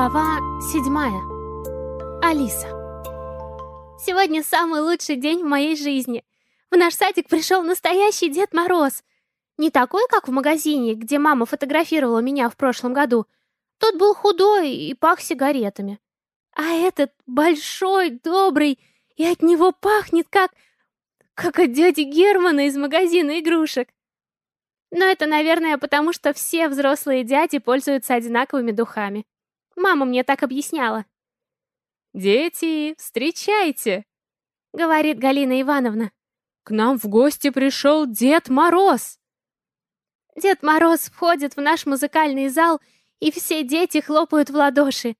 Глава седьмая. Алиса. Сегодня самый лучший день в моей жизни. В наш садик пришел настоящий Дед Мороз. Не такой, как в магазине, где мама фотографировала меня в прошлом году. Тот был худой и пах сигаретами. А этот большой, добрый, и от него пахнет как... как от дяди Германа из магазина игрушек. Но это, наверное, потому что все взрослые дяди пользуются одинаковыми духами. Мама мне так объясняла. «Дети, встречайте!» — говорит Галина Ивановна. «К нам в гости пришел Дед Мороз!» Дед Мороз входит в наш музыкальный зал, и все дети хлопают в ладоши.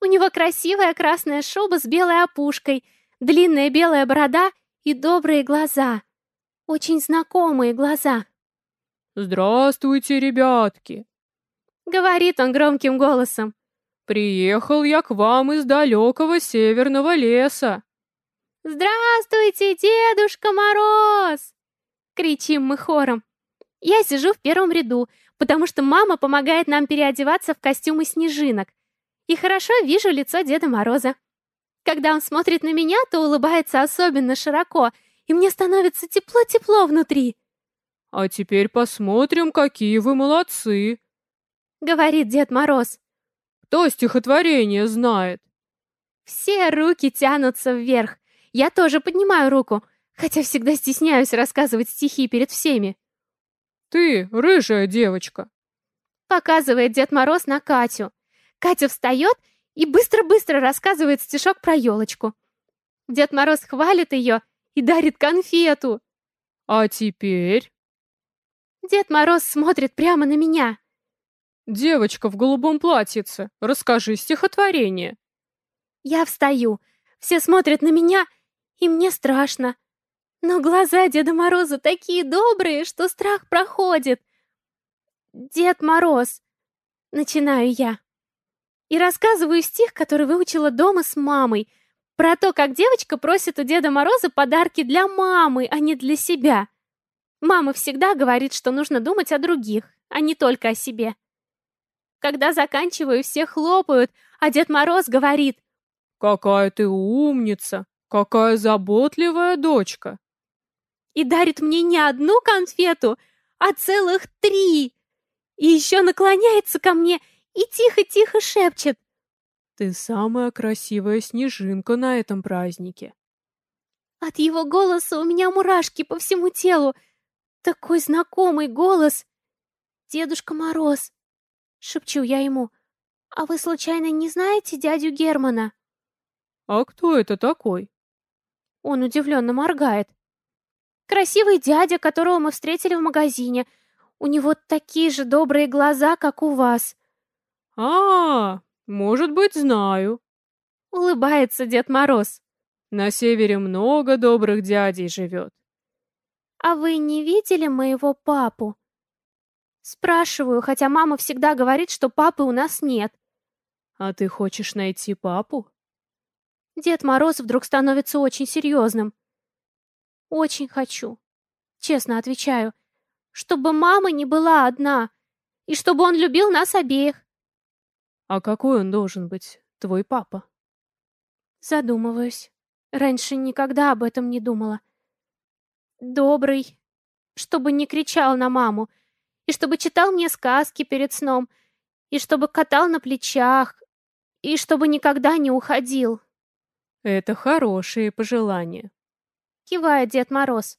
У него красивая красная шуба с белой опушкой, длинная белая борода и добрые глаза. Очень знакомые глаза. «Здравствуйте, ребятки!» — говорит он громким голосом. Приехал я к вам из далекого северного леса. «Здравствуйте, Дедушка Мороз!» Кричим мы хором. Я сижу в первом ряду, потому что мама помогает нам переодеваться в костюмы снежинок. И хорошо вижу лицо Деда Мороза. Когда он смотрит на меня, то улыбается особенно широко, и мне становится тепло-тепло внутри. «А теперь посмотрим, какие вы молодцы!» — говорит Дед Мороз. Кто стихотворение знает? Все руки тянутся вверх. Я тоже поднимаю руку, хотя всегда стесняюсь рассказывать стихи перед всеми. Ты, рыжая девочка. Показывает Дед Мороз на Катю. Катя встает и быстро-быстро рассказывает стишок про елочку. Дед Мороз хвалит ее и дарит конфету. А теперь? Дед Мороз смотрит прямо на меня. «Девочка в голубом платьице, расскажи стихотворение». Я встаю. Все смотрят на меня, и мне страшно. Но глаза Деда Мороза такие добрые, что страх проходит. «Дед Мороз», — начинаю я. И рассказываю стих, который выучила дома с мамой, про то, как девочка просит у Деда Мороза подарки для мамы, а не для себя. Мама всегда говорит, что нужно думать о других, а не только о себе. Когда заканчиваю, все хлопают, а Дед Мороз говорит «Какая ты умница! Какая заботливая дочка!» И дарит мне не одну конфету, а целых три. И еще наклоняется ко мне и тихо-тихо шепчет «Ты самая красивая снежинка на этом празднике!» От его голоса у меня мурашки по всему телу. Такой знакомый голос. Дедушка Мороз. Шепчу я ему. «А вы случайно не знаете дядю Германа?» «А кто это такой?» Он удивленно моргает. «Красивый дядя, которого мы встретили в магазине. У него такие же добрые глаза, как у вас». А, -а, может быть, знаю. Улыбается Дед Мороз. На севере много добрых дядей живет. А вы не видели моего папу? Спрашиваю, хотя мама всегда говорит, что папы у нас нет. А ты хочешь найти папу? Дед Мороз вдруг становится очень серьезным. Очень хочу. Честно отвечаю. Чтобы мама не была одна. И чтобы он любил нас обеих. А какой он должен быть, твой папа? Задумываюсь. Раньше никогда об этом не думала. Добрый. Чтобы не кричал на маму и чтобы читал мне сказки перед сном, и чтобы катал на плечах, и чтобы никогда не уходил. Это хорошие пожелания. Кивает Дед Мороз.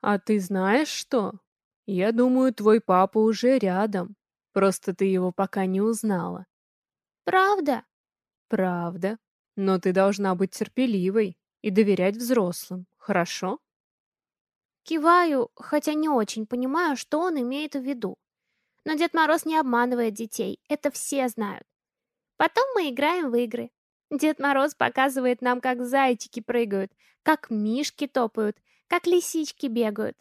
А ты знаешь что? Я думаю, твой папа уже рядом. Просто ты его пока не узнала. Правда? Правда. Но ты должна быть терпеливой и доверять взрослым, хорошо? Киваю, хотя не очень понимаю, что он имеет в виду. Но Дед Мороз не обманывает детей, это все знают. Потом мы играем в игры. Дед Мороз показывает нам, как зайчики прыгают, как мишки топают, как лисички бегают.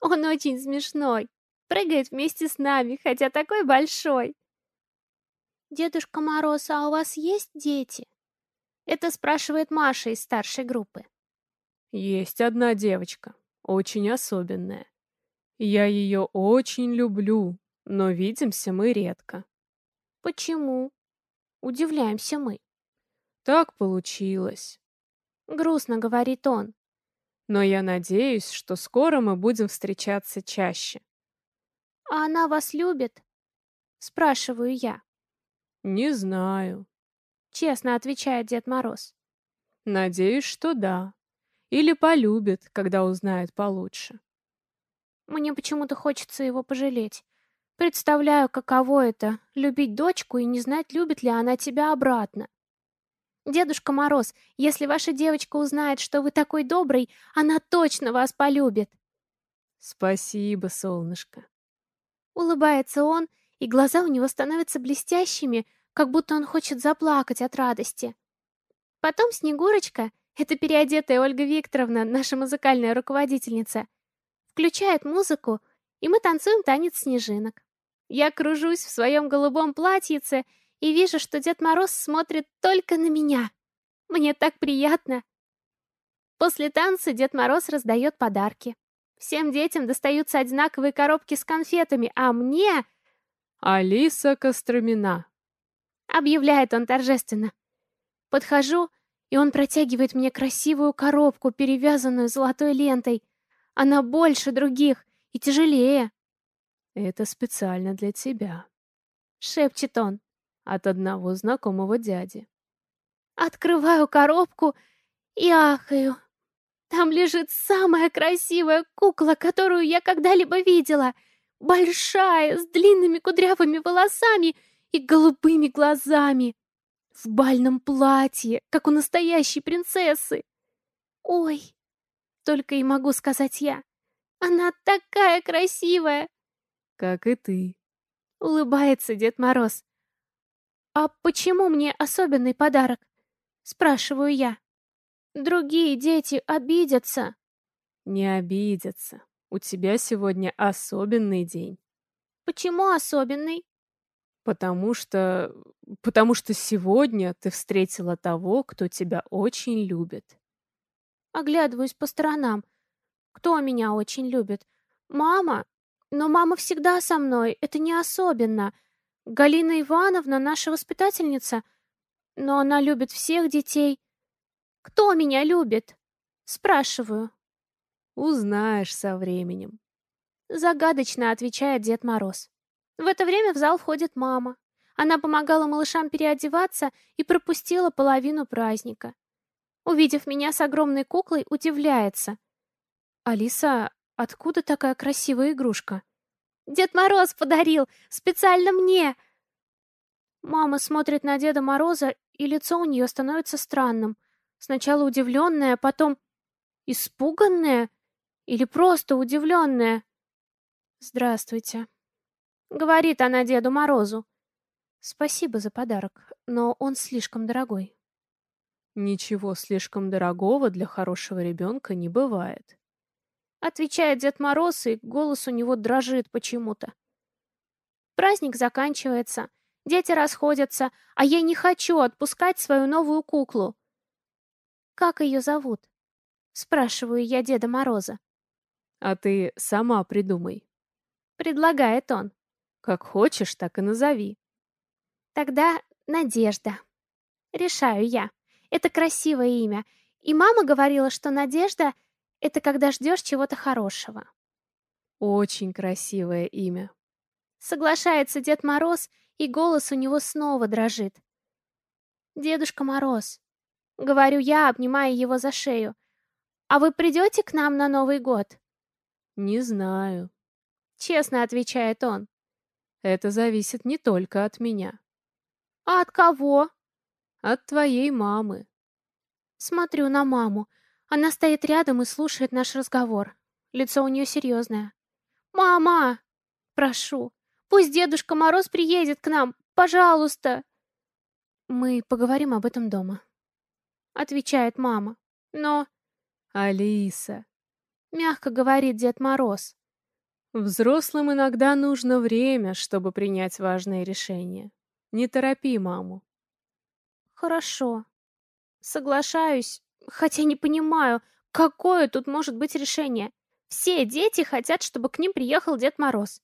Он очень смешной, прыгает вместе с нами, хотя такой большой. «Дедушка Мороз, а у вас есть дети?» Это спрашивает Маша из старшей группы. «Есть одна девочка, очень особенная. Я ее очень люблю, но видимся мы редко. Почему? Удивляемся мы. Так получилось. Грустно говорит он. Но я надеюсь, что скоро мы будем встречаться чаще. А она вас любит? Спрашиваю я. Не знаю. Честно отвечает Дед Мороз. Надеюсь, что да. Или полюбит, когда узнает получше. Мне почему-то хочется его пожалеть. Представляю, каково это — любить дочку и не знать, любит ли она тебя обратно. Дедушка Мороз, если ваша девочка узнает, что вы такой добрый, она точно вас полюбит. Спасибо, солнышко. Улыбается он, и глаза у него становятся блестящими, как будто он хочет заплакать от радости. Потом Снегурочка, это переодетая Ольга Викторовна, наша музыкальная руководительница, включает музыку, и мы танцуем танец снежинок. Я кружусь в своем голубом платьице и вижу, что Дед Мороз смотрит только на меня. Мне так приятно. После танца Дед Мороз раздает подарки. Всем детям достаются одинаковые коробки с конфетами, а мне... «Алиса Костромина», — объявляет он торжественно. Подхожу, и он протягивает мне красивую коробку, перевязанную золотой лентой. Она больше других и тяжелее. «Это специально для тебя», — шепчет он от одного знакомого дяди. Открываю коробку и ахаю. Там лежит самая красивая кукла, которую я когда-либо видела. Большая, с длинными кудрявыми волосами и голубыми глазами. В бальном платье, как у настоящей принцессы. Ой, только и могу сказать я. Она такая красивая. Как и ты. Улыбается Дед Мороз. «А почему мне особенный подарок?» Спрашиваю я. «Другие дети обидятся». «Не обидятся. У тебя сегодня особенный день». «Почему особенный?» «Потому что... потому что сегодня ты встретила того, кто тебя очень любит». Оглядываюсь по сторонам. Кто меня очень любит? Мама? Но мама всегда со мной, это не особенно. Галина Ивановна наша воспитательница, но она любит всех детей. Кто меня любит? Спрашиваю. Узнаешь со временем. Загадочно отвечает Дед Мороз. В это время в зал входит мама. Она помогала малышам переодеваться и пропустила половину праздника. Увидев меня с огромной куклой, удивляется. «Алиса, откуда такая красивая игрушка?» Дед Мороз подарил! Специально мне!» Мама смотрит на Деда Мороза, и лицо у нее становится странным. Сначала удивленное, потом испуганное или просто удивленное. «Здравствуйте», — говорит она Деду Морозу. «Спасибо за подарок, но он слишком дорогой». «Ничего слишком дорогого для хорошего ребенка не бывает», Отвечает Дед Мороз, и голос у него дрожит почему-то. Праздник заканчивается, дети расходятся, а я не хочу отпускать свою новую куклу. «Как ее зовут?» — спрашиваю я Деда Мороза. «А ты сама придумай», — предлагает он. «Как хочешь, так и назови». «Тогда Надежда». Решаю я. Это красивое имя. И мама говорила, что Надежда это когда ждешь чего-то хорошего. Очень красивое имя. Соглашается Дед Мороз, и голос у него снова дрожит. Дедушка Мороз, говорю я, обнимая его за шею, а вы придете к нам на Новый год? Не знаю. Честно отвечает он. Это зависит не только от меня. А от кого? От твоей мамы. Смотрю на маму. Она стоит рядом и слушает наш разговор. Лицо у нее серьезное. «Мама! Прошу, пусть Дедушка Мороз приедет к нам, пожалуйста!» «Мы поговорим об этом дома», — отвечает мама. «Но...» «Алиса», — мягко говорит Дед Мороз. «Взрослым иногда нужно время, чтобы принять важные решения. Не торопи маму». «Хорошо. Соглашаюсь, Хотя не понимаю, какое тут может быть решение. Все дети хотят, чтобы к ним приехал Дед Мороз.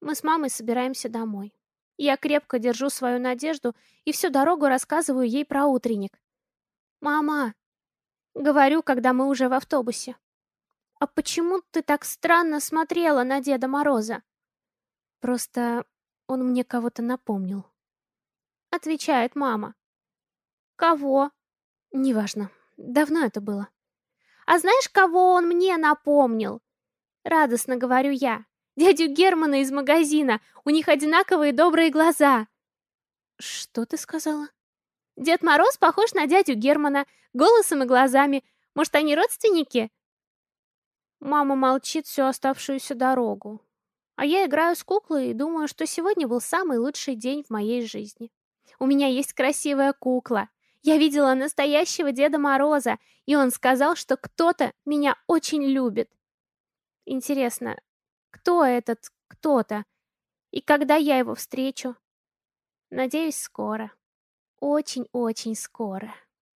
Мы с мамой собираемся домой. Я крепко держу свою надежду и всю дорогу рассказываю ей про утренник. «Мама!» — говорю, когда мы уже в автобусе. «А почему ты так странно смотрела на Деда Мороза?» «Просто он мне кого-то напомнил». Отвечает мама. «Кого?» «Неважно. Давно это было». «А знаешь, кого он мне напомнил?» Радостно говорю я. «Дядю Германа из магазина. У них одинаковые добрые глаза». «Что ты сказала?» «Дед Мороз похож на дядю Германа, голосом и глазами. Может, они родственники?» Мама молчит всю оставшуюся дорогу. А я играю с куклой и думаю, что сегодня был самый лучший день в моей жизни. У меня есть красивая кукла. Я видела настоящего Деда Мороза, и он сказал, что кто-то меня очень любит. Интересно, кто этот кто-то? И когда я его встречу? Надеюсь, скоро. Очень-очень скоро.